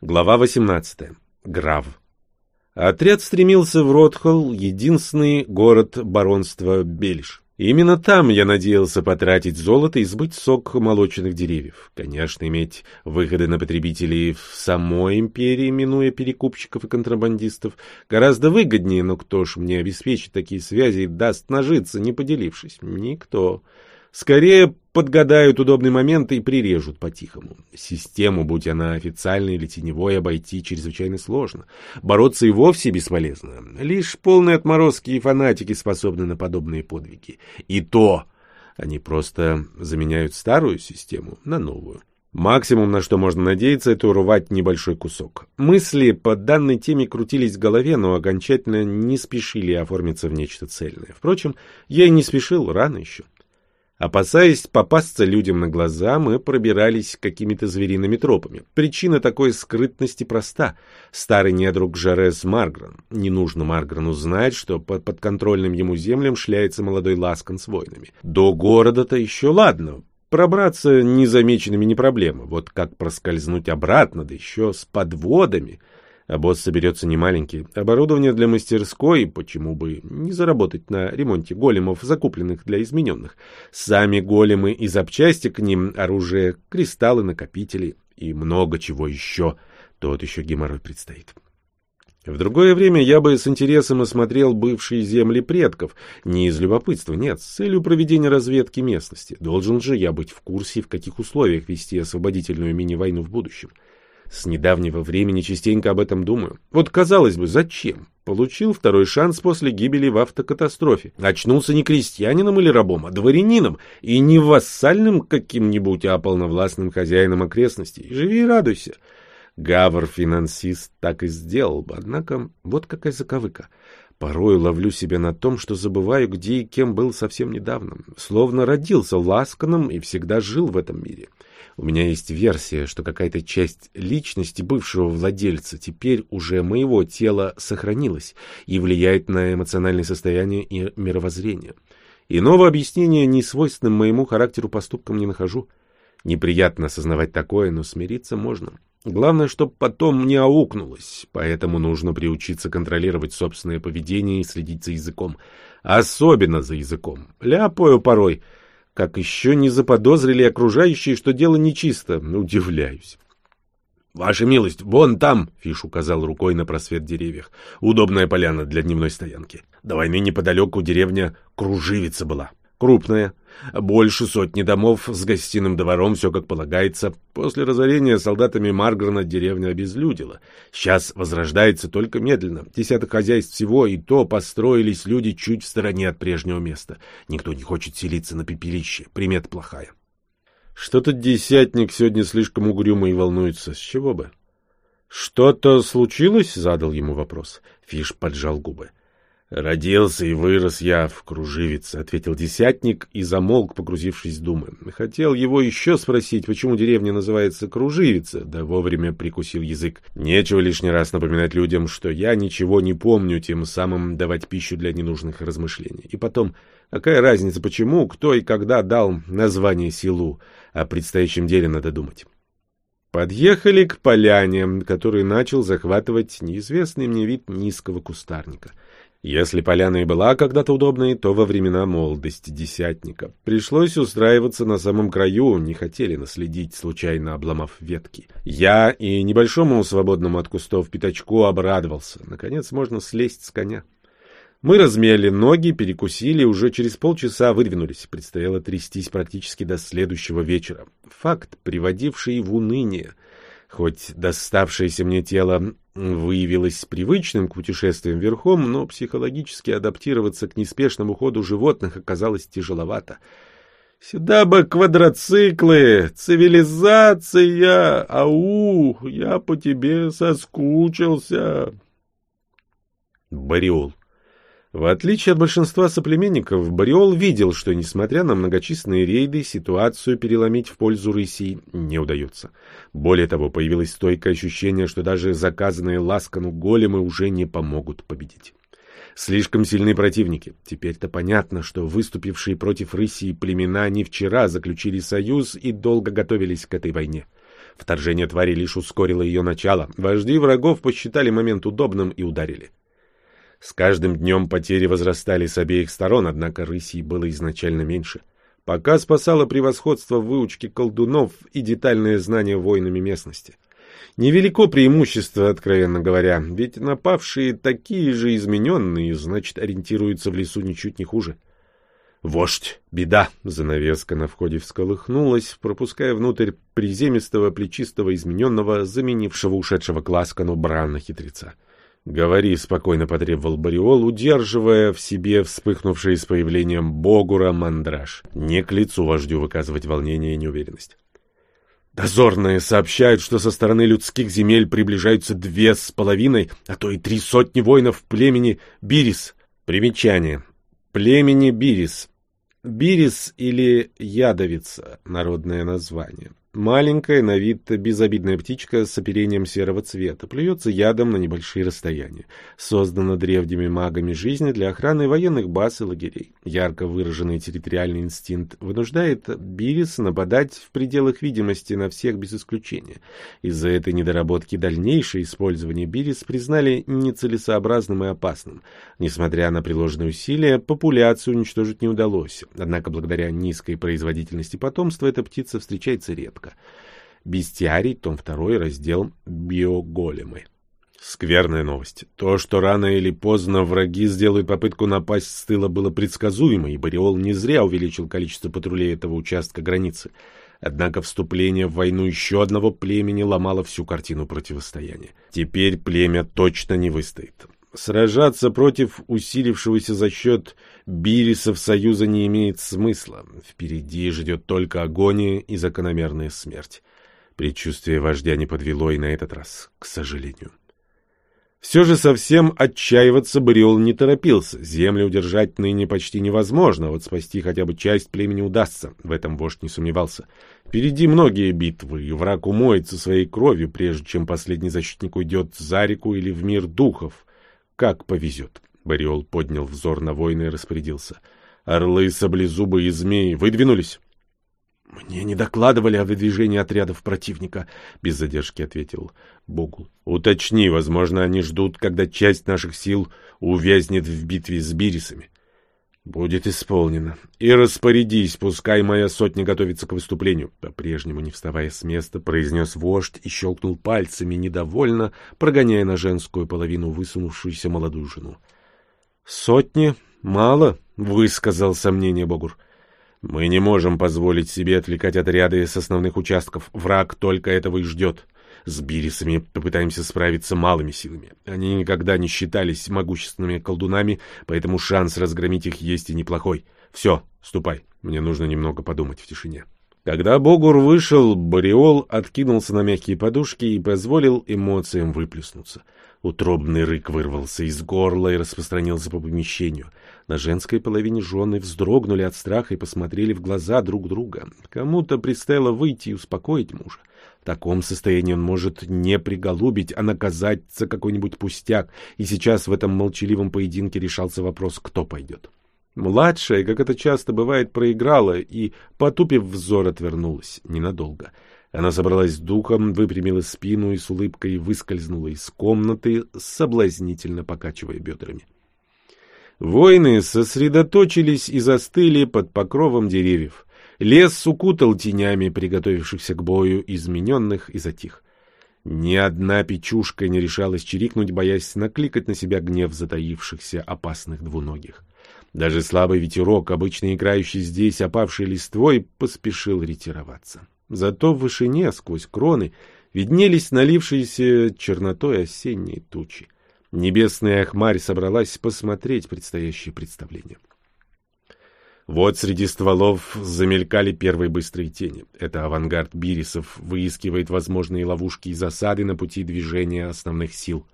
Глава 18. Грав. Отряд стремился в Ротхолл, единственный город баронства Бельш. Именно там я надеялся потратить золото и сбыть сок молочных деревьев. Конечно, иметь выходы на потребителей в самой империи, минуя перекупщиков и контрабандистов, гораздо выгоднее, но кто ж мне обеспечит такие связи и даст нажиться, не поделившись? Никто. Скорее подгадают удобный момент и прирежут по-тихому. Систему, будь она официальной или теневой, обойти чрезвычайно сложно. Бороться и вовсе бесполезно. Лишь полные отморозки и фанатики способны на подобные подвиги. И то они просто заменяют старую систему на новую. Максимум, на что можно надеяться, это урвать небольшой кусок. Мысли по данной теме крутились в голове, но окончательно не спешили оформиться в нечто цельное. Впрочем, я и не спешил, рано еще. Опасаясь попасться людям на глаза, мы пробирались какими-то звериными тропами. Причина такой скрытности проста. Старый недруг Жарес Маргран. Не нужно Марграну знать, что под подконтрольным ему землям шляется молодой Ласкан с войнами. До города-то еще ладно. Пробраться незамеченными не проблема. Вот как проскользнуть обратно, да еще с подводами — а босс соберется немаленький. Оборудование для мастерской, почему бы не заработать на ремонте големов, закупленных для измененных. Сами големы и запчасти к ним, оружие, кристаллы, накопители и много чего еще. Тот еще геморрой предстоит. В другое время я бы с интересом осмотрел бывшие земли предков, не из любопытства, нет, с целью проведения разведки местности. Должен же я быть в курсе, в каких условиях вести освободительную мини-войну в будущем. С недавнего времени частенько об этом думаю. Вот, казалось бы, зачем? Получил второй шанс после гибели в автокатастрофе. Очнулся не крестьянином или рабом, а дворянином, и не вассальным каким-нибудь, а полновластным хозяином окрестностей. Живи и радуйся. Гавр-финансист так и сделал бы, однако вот какая заковыка. Порой ловлю себя на том, что забываю, где и кем был совсем недавно. Словно родился ласканом и всегда жил в этом мире. У меня есть версия, что какая-то часть личности бывшего владельца теперь уже моего тела сохранилась и влияет на эмоциональное состояние и мировоззрение. Иного объяснения несвойственным моему характеру поступкам не нахожу. Неприятно осознавать такое, но смириться можно. Главное, чтобы потом не аукнулось, поэтому нужно приучиться контролировать собственное поведение и следить за языком. Особенно за языком. Ляпаю порой — как еще не заподозрили окружающие, что дело нечисто. Удивляюсь. «Ваша милость, вон там!» — Фиш указал рукой на просвет деревьях. «Удобная поляна для дневной стоянки. До войны неподалеку деревня Круживица была. Крупная. Больше сотни домов с гостиным двором, все как полагается. После разорения солдатами Маргрена деревня обезлюдила. Сейчас возрождается только медленно. Десяток хозяйств всего, и то построились люди чуть в стороне от прежнего места. Никто не хочет селиться на пепелище. Примет плохая. Что-то десятник сегодня слишком угрюмо и волнуется. С чего бы? «Что-то случилось?» — задал ему вопрос. Фиш поджал губы. «Родился и вырос я в Круживице», — ответил десятник и замолк, погрузившись в думы. Хотел его еще спросить, почему деревня называется Круживица, да вовремя прикусил язык. Нечего лишний раз напоминать людям, что я ничего не помню, тем самым давать пищу для ненужных размышлений. И потом, какая разница, почему, кто и когда дал название селу, о предстоящем деле надо думать. Подъехали к поляне, который начал захватывать неизвестный мне вид низкого кустарника — если поляна и была когда-то удобной, то во времена молодости десятника. Пришлось устраиваться на самом краю, не хотели наследить, случайно обломав ветки. Я и небольшому свободному от кустов пятачку обрадовался. Наконец можно слезть с коня. Мы размяли ноги, перекусили, уже через полчаса выдвинулись. Предстояло трястись практически до следующего вечера. Факт, приводивший в уныние. Хоть доставшееся мне тело выявилось привычным к путешествиям верхом, но психологически адаптироваться к неспешному ходу животных оказалось тяжеловато. Сюда бы квадроциклы, цивилизация, ау, я по тебе соскучился. Бариол. В отличие от большинства соплеменников, Бариол видел, что, несмотря на многочисленные рейды, ситуацию переломить в пользу рысей не удается. Более того, появилось стойкое ощущение, что даже заказанные Ласкану големы уже не помогут победить. Слишком сильные противники. Теперь-то понятно, что выступившие против Рысии племена не вчера заключили союз и долго готовились к этой войне. Вторжение твари лишь ускорило ее начало. Вожди врагов посчитали момент удобным и ударили. С каждым днем потери возрастали с обеих сторон, однако рысей было изначально меньше. Пока спасало превосходство в выучке колдунов и детальное знание воинами местности. Невелико преимущество, откровенно говоря, ведь напавшие такие же измененные, значит, ориентируются в лесу ничуть не хуже. «Вождь! Беда!» — занавеска на входе всколыхнулась, пропуская внутрь приземистого, плечистого, измененного, заменившего ушедшего к Ласкану Брана-хитреца. «Говори», — спокойно потребовал Бариол, удерживая в себе вспыхнувший с появлением Богура мандраж. Не к лицу вождю выказывать волнение и неуверенность. Дозорные сообщают, что со стороны людских земель приближаются две с половиной, а то и три сотни воинов племени Бирис. Примечание. Племени Бирис. Бирис или ядовица — народное название. Маленькая, на вид безобидная птичка с оперением серого цвета, плюется ядом на небольшие расстояния. Создана древними магами жизни для охраны военных баз и лагерей. Ярко выраженный территориальный инстинкт вынуждает Бирис нападать в пределах видимости на всех без исключения. Из-за этой недоработки дальнейшее использование Бирис признали нецелесообразным и опасным. Несмотря на приложенные усилия, популяцию уничтожить не удалось. Однако благодаря низкой производительности потомства эта птица встречается редко. Бестиарий, том 2, раздел «Биоголемы». Скверная новость. То, что рано или поздно враги сделают попытку напасть с тыла, было предсказуемо, и Бариол не зря увеличил количество патрулей этого участка границы. Однако вступление в войну еще одного племени ломало всю картину противостояния. Теперь племя точно не выстоит. Сражаться против усилившегося за счет бирисов союза не имеет смысла. Впереди ждет только агония и закономерная смерть. Предчувствие вождя не подвело и на этот раз, к сожалению. Все же совсем отчаиваться Бриол не торопился. Землю удержать ныне почти невозможно, вот спасти хотя бы часть племени удастся. В этом вождь не сомневался. Впереди многие битвы, и враг умоется своей кровью, прежде чем последний защитник уйдет за реку или в мир духов. Как повезет. Бариол поднял взор на воина и распорядился. Орлы, саблезубы и змеи выдвинулись. «Мне не докладывали о выдвижении отрядов противника», — без задержки ответил Богул. «Уточни, возможно, они ждут, когда часть наших сил увязнет в битве с бирисами». «Будет исполнено. И распорядись, пускай моя сотня готовится к выступлению». По-прежнему, не вставая с места, произнес вождь и щелкнул пальцами, недовольно, прогоняя на женскую половину высунувшуюся молодую жену. «Сотни? Мало?» — высказал сомнение Богур. Мы не можем позволить себе отвлекать отряды с основных участков. Враг только этого и ждет. С бирисами попытаемся справиться малыми силами. Они никогда не считались могущественными колдунами, поэтому шанс разгромить их есть и неплохой. Все, ступай. Мне нужно немного подумать в тишине. Когда Богур вышел, Бориол откинулся на мягкие подушки и позволил эмоциям выплеснуться. Утробный рык вырвался из горла и распространился по помещению. На женской половине жены вздрогнули от страха и посмотрели в глаза друг друга. Кому-то предстояло выйти и успокоить мужа. В таком состоянии он может не приголубить, а наказать за какой-нибудь пустяк, и сейчас в этом молчаливом поединке решался вопрос, кто пойдет. Младшая, как это часто бывает, проиграла и, потупив взор, отвернулась ненадолго — она собралась с духом, выпрямила спину и с улыбкой выскользнула из комнаты, соблазнительно покачивая бедрами. Воины сосредоточились и застыли под покровом деревьев. Лес укутал тенями приготовившихся к бою измененных и затих. Ни одна печушка не решалась чирикнуть, боясь накликать на себя гнев затаившихся опасных двуногих. Даже слабый ветерок, обычно играющий здесь опавшей листвой, поспешил ретироваться. Зато в вышине, сквозь кроны, виднелись налившиеся чернотой осенние тучи. Небесная хмарь собралась посмотреть предстоящее представление. Вот среди стволов замелькали первые быстрые тени. Это авангард бирисов выискивает возможные ловушки и засады на пути движения основных сил.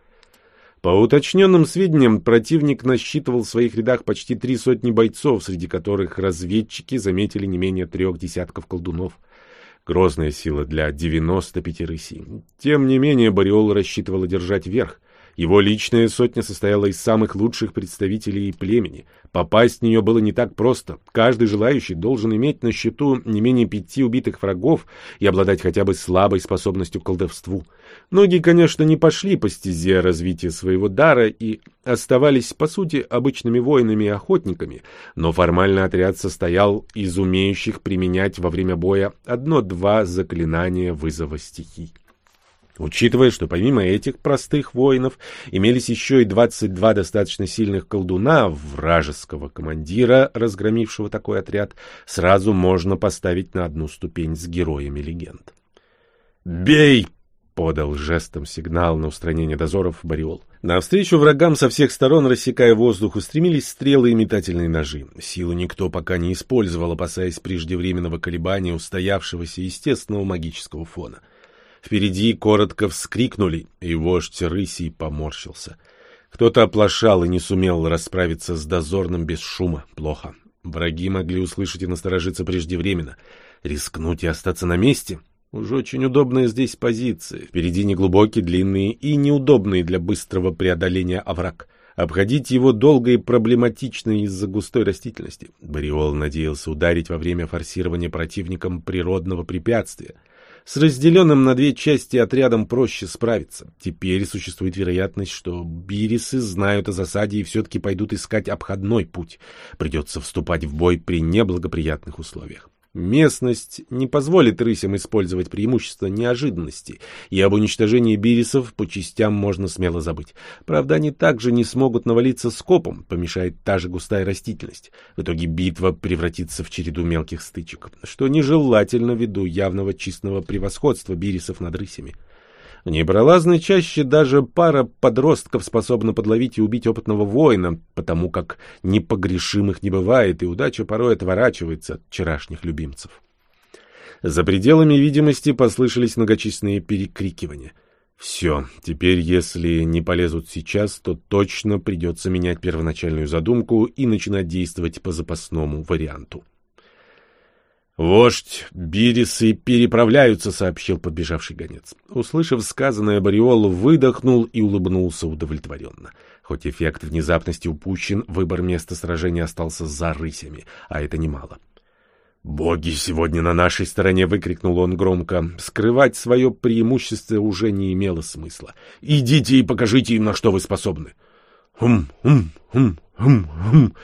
По уточненным сведениям, противник насчитывал в своих рядах почти три сотни бойцов, среди которых разведчики заметили не менее трех десятков колдунов — Грозная сила для 95 рысей. Тем не менее, Бариол рассчитывал одержать верх. Его личная сотня состояла из самых лучших представителей племени. Попасть в нее было не так просто. Каждый желающий должен иметь на счету не менее пяти убитых врагов и обладать хотя бы слабой способностью к колдовству. Многие, конечно, не пошли по стезе развития своего дара и оставались, по сути, обычными воинами и охотниками, но формально отряд состоял из умеющих применять во время боя одно-два заклинания вызова стихий. Учитывая, что помимо этих простых воинов имелись еще и 22 достаточно сильных колдуна вражеского командира, разгромившего такой отряд, сразу можно поставить на одну ступень с героями легенд. «Бей!» — подал жестом сигнал на устранение дозоров Бариол. Навстречу врагам со всех сторон, рассекая воздух, устремились стрелы и метательные ножи. Силу никто пока не использовал, опасаясь преждевременного колебания устоявшегося естественного магического фона — Впереди коротко вскрикнули, и вождь рысей поморщился. Кто-то оплошал и не сумел расправиться с дозорным без шума. Плохо. Враги могли услышать и насторожиться преждевременно. Рискнуть и остаться на месте? Уж очень удобная здесь позиция. Впереди неглубокий, длинный и неудобный для быстрого преодоления овраг. Обходить его долго и проблематично из-за густой растительности. Бариол надеялся ударить во время форсирования противником природного препятствия — с разделенным на две части отрядом проще справиться. Теперь существует вероятность, что бирисы знают о засаде и все-таки пойдут искать обходной путь. Придется вступать в бой при неблагоприятных условиях. Местность не позволит рысям использовать преимущество неожиданности, и об уничтожении бирисов по частям можно смело забыть. Правда, они также не смогут навалиться скопом, помешает та же густая растительность. В итоге битва превратится в череду мелких стычек, что нежелательно ввиду явного чистого превосходства бирисов над рысями. В непролазной чаще даже пара подростков способна подловить и убить опытного воина, потому как непогрешимых не бывает, и удача порой отворачивается от вчерашних любимцев. За пределами видимости послышались многочисленные перекрикивания. Все, теперь если не полезут сейчас, то точно придется менять первоначальную задумку и начинать действовать по запасному варианту. «Вождь, бирисы переправляются», — сообщил подбежавший гонец. Услышав сказанное, Бариол выдохнул и улыбнулся удовлетворенно. Хоть эффект внезапности упущен, выбор места сражения остался за рысями, а это немало. «Боги сегодня на нашей стороне!» — выкрикнул он громко. Скрывать свое преимущество уже не имело смысла. «Идите и покажите им, на что вы способны!» «Хум, хум, хум, хум, хум!»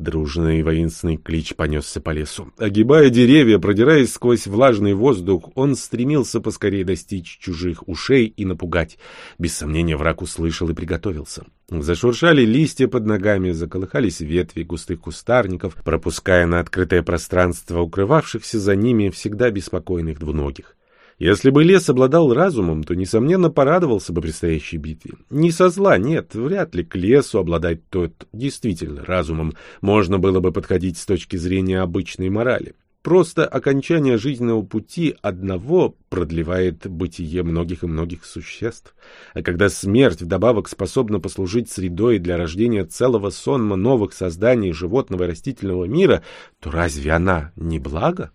Дружный воинственный клич понесся по лесу. Огибая деревья, продираясь сквозь влажный воздух, он стремился поскорее достичь чужих ушей и напугать. Без сомнения, враг услышал и приготовился. Зашуршали листья под ногами, заколыхались ветви густых кустарников, пропуская на открытое пространство укрывавшихся за ними всегда беспокойных двуногих. Если бы лес обладал разумом, то, несомненно, порадовался бы предстоящей битве. Не со зла, нет, вряд ли к лесу обладать тот действительно разумом можно было бы подходить с точки зрения обычной морали. Просто окончание жизненного пути одного продлевает бытие многих и многих существ. А когда смерть вдобавок способна послужить средой для рождения целого сонма новых созданий животного и растительного мира, то разве она не благо?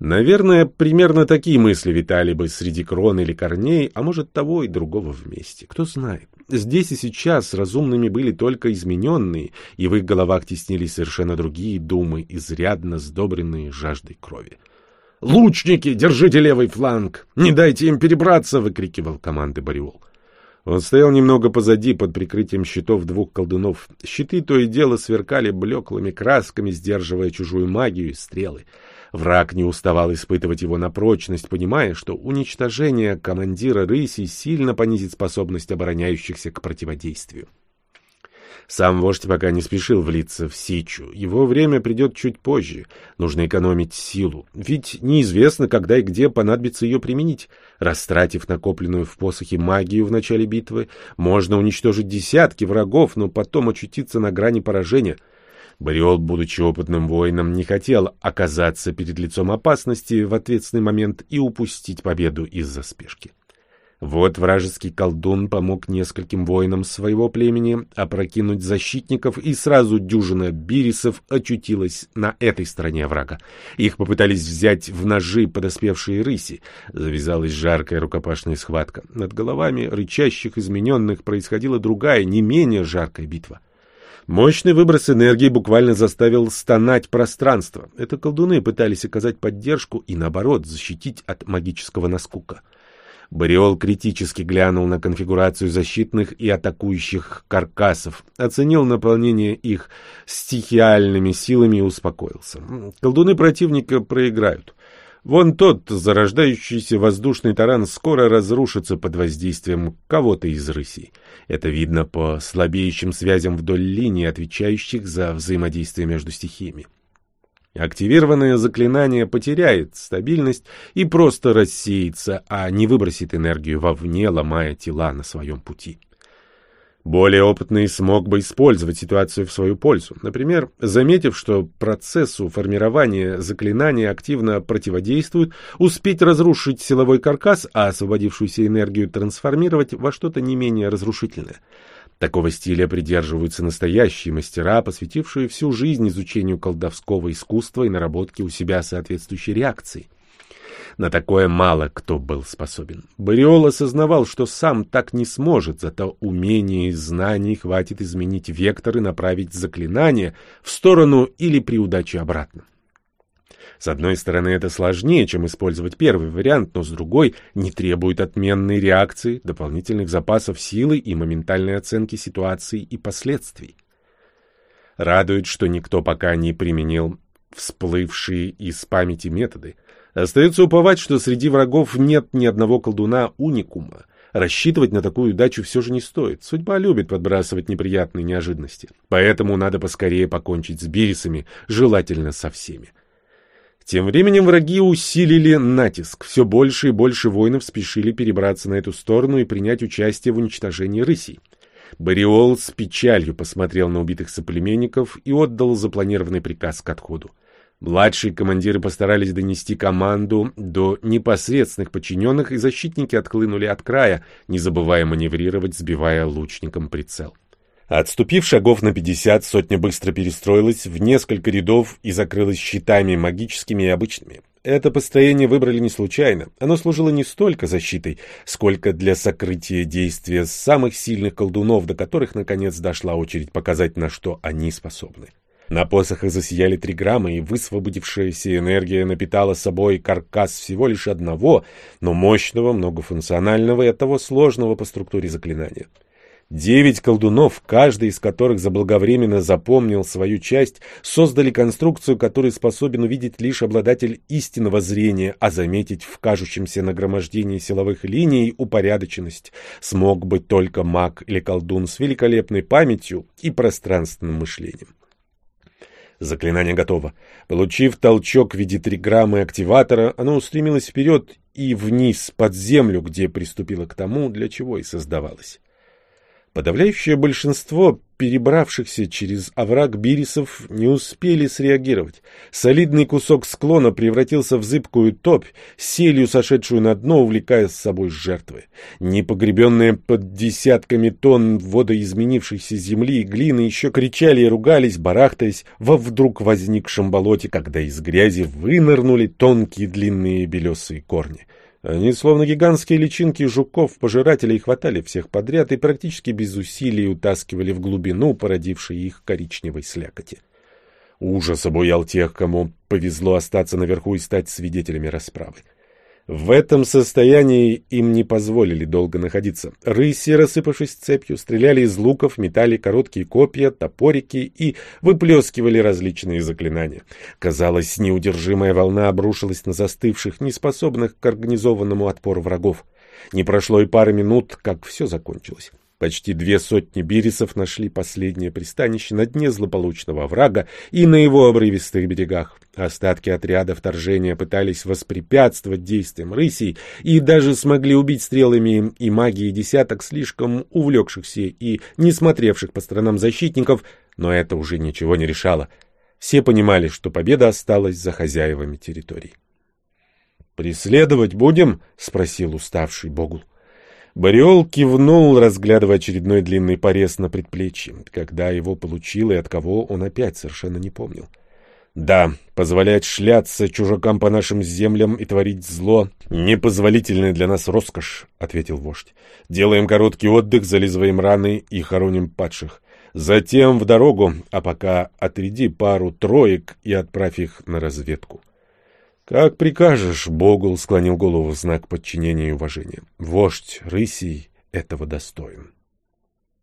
Наверное, примерно такие мысли витали бы среди крон или корней, а может того и другого вместе. Кто знает. Здесь и сейчас разумными были только измененные, и в их головах теснились совершенно другие думы, изрядно сдобренные жаждой крови. «Лучники, держите левый фланг! Не дайте им перебраться!» — выкрикивал команды Бариол. Он стоял немного позади, под прикрытием щитов двух колдунов. Щиты то и дело сверкали блеклыми красками, сдерживая чужую магию и стрелы. Враг не уставал испытывать его на прочность, понимая, что уничтожение командира рыси сильно понизит способность обороняющихся к противодействию. Сам вождь пока не спешил влиться в сечу. Его время придет чуть позже. Нужно экономить силу. Ведь неизвестно, когда и где понадобится ее применить. Растратив накопленную в посохе магию в начале битвы, можно уничтожить десятки врагов, но потом очутиться на грани поражения — Бариол, будучи опытным воином, не хотел оказаться перед лицом опасности в ответственный момент и упустить победу из-за спешки. Вот вражеский колдун помог нескольким воинам своего племени опрокинуть защитников, и сразу дюжина бирисов очутилась на этой стороне врага. Их попытались взять в ножи подоспевшие рыси. Завязалась жаркая рукопашная схватка. Над головами рычащих измененных происходила другая, не менее жаркая битва. Мощный выброс энергии буквально заставил стонать пространство. Это колдуны пытались оказать поддержку и, наоборот, защитить от магического наскука. Бариол критически глянул на конфигурацию защитных и атакующих каркасов, оценил наполнение их стихиальными силами и успокоился. Колдуны противника проиграют. Вон тот зарождающийся воздушный таран скоро разрушится под воздействием кого-то из рысей. Это видно по слабеющим связям вдоль линии, отвечающих за взаимодействие между стихиями. Активированное заклинание потеряет стабильность и просто рассеется, а не выбросит энергию вовне, ломая тела на своем пути. Более опытный смог бы использовать ситуацию в свою пользу. Например, заметив, что процессу формирования заклинания активно противодействует, успеть разрушить силовой каркас, а освободившуюся энергию трансформировать во что-то не менее разрушительное. Такого стиля придерживаются настоящие мастера, посвятившие всю жизнь изучению колдовского искусства и наработке у себя соответствующей реакции. На такое мало кто был способен. Бариол осознавал, что сам так не сможет, зато умения и знаний хватит изменить вектор и направить заклинание в сторону или при удаче обратно. С одной стороны, это сложнее, чем использовать первый вариант, но с другой не требует отменной реакции, дополнительных запасов силы и моментальной оценки ситуации и последствий. Радует, что никто пока не применил всплывшие из памяти методы. Остается уповать, что среди врагов нет ни одного колдуна уникума. Рассчитывать на такую удачу все же не стоит. Судьба любит подбрасывать неприятные неожиданности. Поэтому надо поскорее покончить с бирисами, желательно со всеми. Тем временем враги усилили натиск. Все больше и больше воинов спешили перебраться на эту сторону и принять участие в уничтожении рысей. Бариол с печалью посмотрел на убитых соплеменников и отдал запланированный приказ к отходу. Младшие командиры постарались донести команду до непосредственных подчиненных, и защитники отклынули от края, не забывая маневрировать, сбивая лучникам прицел. Отступив шагов на пятьдесят, сотня быстро перестроилась в несколько рядов и закрылась щитами магическими и обычными. Это построение выбрали не случайно. Оно служило не столько защитой, сколько для сокрытия действия самых сильных колдунов, до которых, наконец, дошла очередь показать, на что они способны. На посохах засияли три грамма, и высвободившаяся энергия напитала собой каркас всего лишь одного, но мощного, многофункционального и оттого сложного по структуре заклинания. Девять колдунов, каждый из которых заблаговременно запомнил свою часть, создали конструкцию, которую способен увидеть лишь обладатель истинного зрения, а заметить в кажущемся нагромождении силовых линий упорядоченность смог бы только маг или колдун с великолепной памятью и пространственным мышлением. Заклинание готово. Получив толчок в виде триграммы активатора, оно устремилось вперед и вниз под землю, где приступило к тому, для чего и создавалось. Подавляющее большинство перебравшихся через овраг бирисов не успели среагировать. Солидный кусок склона превратился в зыбкую топь, селью сошедшую на дно, увлекая с собой жертвы. Непогребенные под десятками тонн водоизменившейся земли и глины еще кричали и ругались, барахтаясь во вдруг возникшем болоте, когда из грязи вынырнули тонкие длинные белесые корни. Они, словно гигантские личинки жуков-пожирателей, хватали всех подряд и практически без усилий утаскивали в глубину, породившей их коричневой слякоти. Ужас обуял тех, кому повезло остаться наверху и стать свидетелями расправы. В этом состоянии им не позволили долго находиться. Рыси, рассыпавшись цепью, стреляли из луков, метали короткие копья, топорики и выплескивали различные заклинания. Казалось, неудержимая волна обрушилась на застывших, неспособных к организованному отпору врагов. Не прошло и пары минут, как все закончилось. Почти две сотни бирисов нашли последнее пристанище на дне злополучного врага и на его обрывистых берегах. Остатки отряда вторжения пытались воспрепятствовать действиям рысей и даже смогли убить стрелами и магией десяток слишком увлекшихся и не смотревших по сторонам защитников, но это уже ничего не решало. Все понимали, что победа осталась за хозяевами территории. «Преследовать будем?» — спросил уставший Богул. Бариол кивнул, разглядывая очередной длинный порез на предплечье. Когда его получил и от кого, он опять совершенно не помнил. Да, позволять шляться чужакам по нашим землям и творить зло — непозволительная для нас роскошь, — ответил вождь. Делаем короткий отдых, зализываем раны и хороним падших. Затем в дорогу, а пока отряди пару троек и отправь их на разведку. — Как прикажешь, — Богул склонил голову в знак подчинения и уважения. Вождь рысей этого достоин.